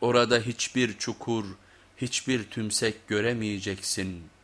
Orada hiçbir çukur, hiçbir tümsek göremeyeceksin.''